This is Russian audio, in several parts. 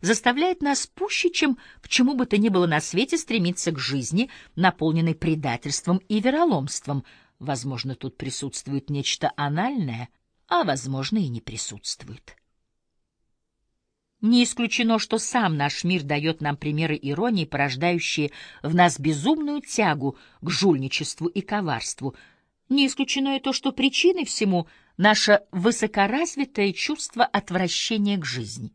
заставляет нас пуще, чем к чему бы то ни было на свете стремиться к жизни, наполненной предательством и вероломством. Возможно, тут присутствует нечто анальное, а, возможно, и не присутствует. Не исключено, что сам наш мир дает нам примеры иронии, порождающие в нас безумную тягу к жульничеству и коварству. Не исключено и то, что причиной всему наше высокоразвитое чувство отвращения к жизни.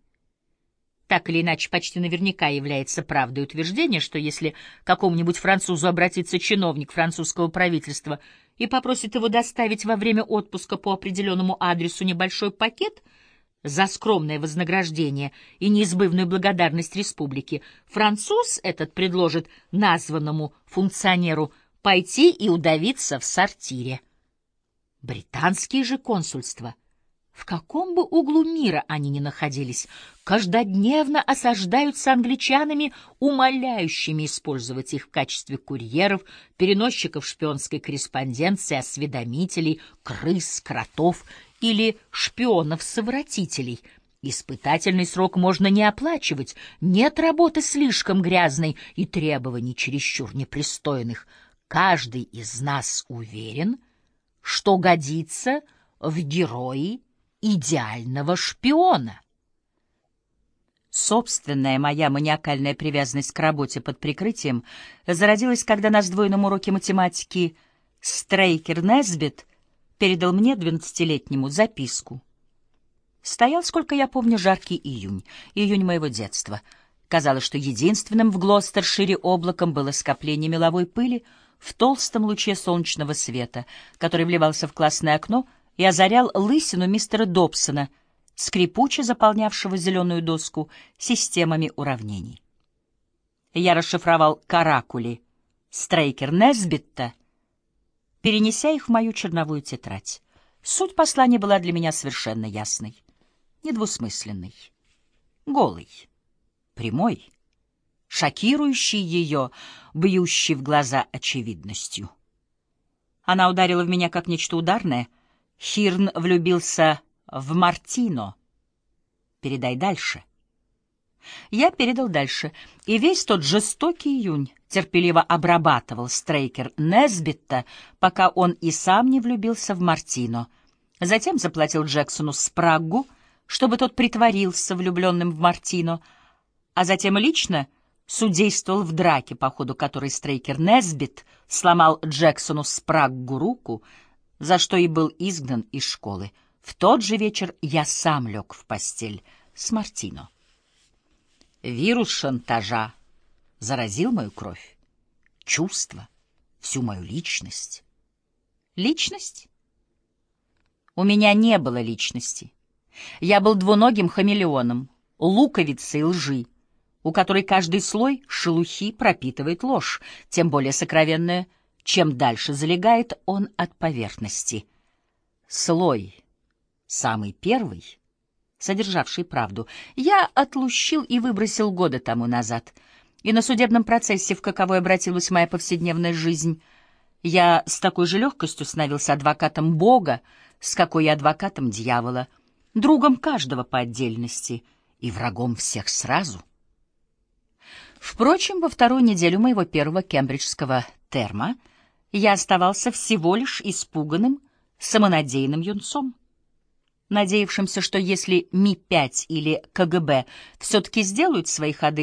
Так или иначе, почти наверняка является правдой утверждение, что если какому-нибудь французу обратится чиновник французского правительства и попросит его доставить во время отпуска по определенному адресу небольшой пакет — за скромное вознаграждение и неизбывную благодарность республики, француз этот предложит названному функционеру пойти и удавиться в сортире. Британские же консульства, в каком бы углу мира они ни находились, каждодневно осаждаются англичанами, умоляющими использовать их в качестве курьеров, переносчиков шпионской корреспонденции, осведомителей, крыс, кротов или шпионов-совратителей. Испытательный срок можно не оплачивать, нет работы слишком грязной и требований чересчур непристойных. Каждый из нас уверен, что годится в герои идеального шпиона. Собственная моя маниакальная привязанность к работе под прикрытием зародилась, когда на сдвоенном уроке математики Стрейкер Несбит передал мне, двенадцатилетнему, записку. Стоял, сколько я помню, жаркий июнь, июнь моего детства. Казалось, что единственным в Глостершире облаком было скопление меловой пыли в толстом луче солнечного света, который вливался в классное окно и озарял лысину мистера Добсона, скрипуче заполнявшего зеленую доску системами уравнений. Я расшифровал каракули Стрейкер Несбитта перенеся их в мою черновую тетрадь. Суть послания была для меня совершенно ясной, недвусмысленной, голой, прямой, шокирующей ее, бьющей в глаза очевидностью. Она ударила в меня как нечто ударное. Хирн влюбился в Мартино. Передай дальше. Я передал дальше, и весь тот жестокий июнь терпеливо обрабатывал Стрейкер Несбитта, пока он и сам не влюбился в Мартино. Затем заплатил Джексону спраггу, чтобы тот притворился влюбленным в Мартино, а затем лично судействовал в драке, по ходу которой Стрейкер Несбит сломал Джексону спраггу руку, за что и был изгнан из школы. В тот же вечер я сам лег в постель с Мартино. Вирус шантажа заразил мою кровь, чувства, всю мою личность. Личность? У меня не было личности. Я был двуногим хамелеоном, луковицей лжи, у которой каждый слой шелухи пропитывает ложь, тем более сокровенная, чем дальше залегает он от поверхности. Слой, самый первый, содержавший правду, я отлущил и выбросил годы тому назад — и на судебном процессе, в каковой обратилась моя повседневная жизнь, я с такой же легкостью становился адвокатом Бога, с какой и адвокатом дьявола, другом каждого по отдельности и врагом всех сразу. Впрочем, во вторую неделю моего первого кембриджского терма я оставался всего лишь испуганным, самонадеянным юнцом надеявшимся, что если Ми-5 или КГБ все-таки сделают свои ходы,